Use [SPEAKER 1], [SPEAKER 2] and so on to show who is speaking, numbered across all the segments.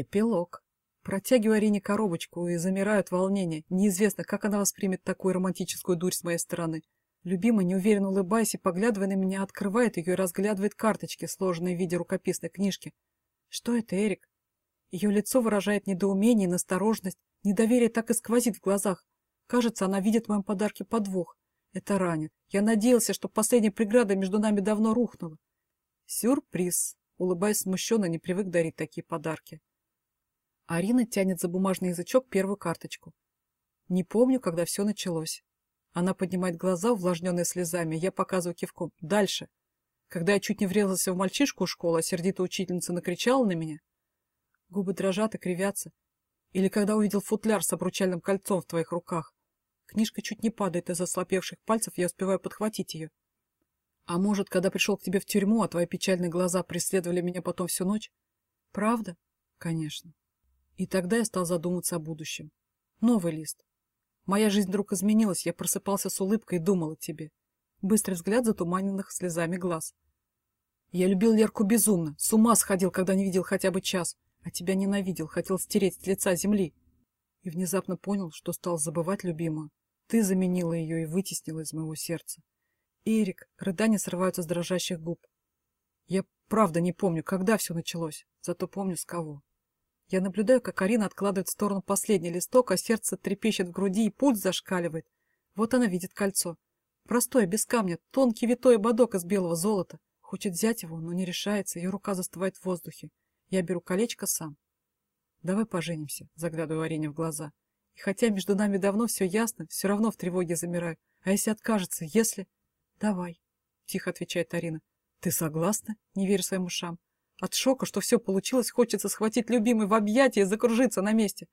[SPEAKER 1] Эпилог. Протягиваю Арине коробочку и замираю от волнения. Неизвестно, как она воспримет такую романтическую дурь с моей стороны. Любимый, неуверенно улыбаясь и поглядывая на меня, открывает ее и разглядывает карточки, сложенные в виде рукописной книжки. Что это, Эрик? Ее лицо выражает недоумение и настороженность. Недоверие так и сквозит в глазах. Кажется, она видит в моем подарке подвох. Это ранит. Я надеялся, что последняя преграда между нами давно рухнула. Сюрприз. Улыбаясь смущенно, не привык дарить такие подарки. Арина тянет за бумажный язычок первую карточку. Не помню, когда все началось. Она поднимает глаза, увлажненные слезами. Я показываю кивком. Дальше. Когда я чуть не врезался в мальчишку у школы, а сердитая учительница накричала на меня. Губы дрожат и кривятся. Или когда увидел футляр с обручальным кольцом в твоих руках. Книжка чуть не падает из ослабевших пальцев, я успеваю подхватить ее. А может, когда пришел к тебе в тюрьму, а твои печальные глаза преследовали меня потом всю ночь? Правда? Конечно. И тогда я стал задумываться о будущем. Новый лист. Моя жизнь вдруг изменилась, я просыпался с улыбкой и думал о тебе. Быстрый взгляд затуманенных слезами глаз. Я любил Лерку безумно, с ума сходил, когда не видел хотя бы час, а тебя ненавидел, хотел стереть с лица земли. И внезапно понял, что стал забывать любимую. Ты заменила ее и вытеснила из моего сердца. Эрик, рыдания срываются с дрожащих губ. Я правда не помню, когда все началось, зато помню с кого. Я наблюдаю, как Арина откладывает в сторону последний листок, а сердце трепещет в груди и пульс зашкаливает. Вот она видит кольцо. Простое, без камня, тонкий витой ободок из белого золота. Хочет взять его, но не решается, ее рука застывает в воздухе. Я беру колечко сам. Давай поженимся, заглядываю Арине в глаза. И хотя между нами давно все ясно, все равно в тревоге замираю. А если откажется, если... Давай, тихо отвечает Арина. Ты согласна? Не верю своим ушам. От шока, что все получилось, хочется схватить любимый в объятия и закружиться на месте.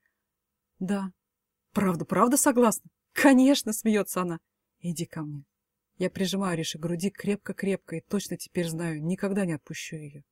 [SPEAKER 1] Да. Правда, правда согласна? Конечно, смеется она. Иди ко мне. Я прижимаю Арише к груди крепко-крепко и точно теперь знаю, никогда не отпущу ее.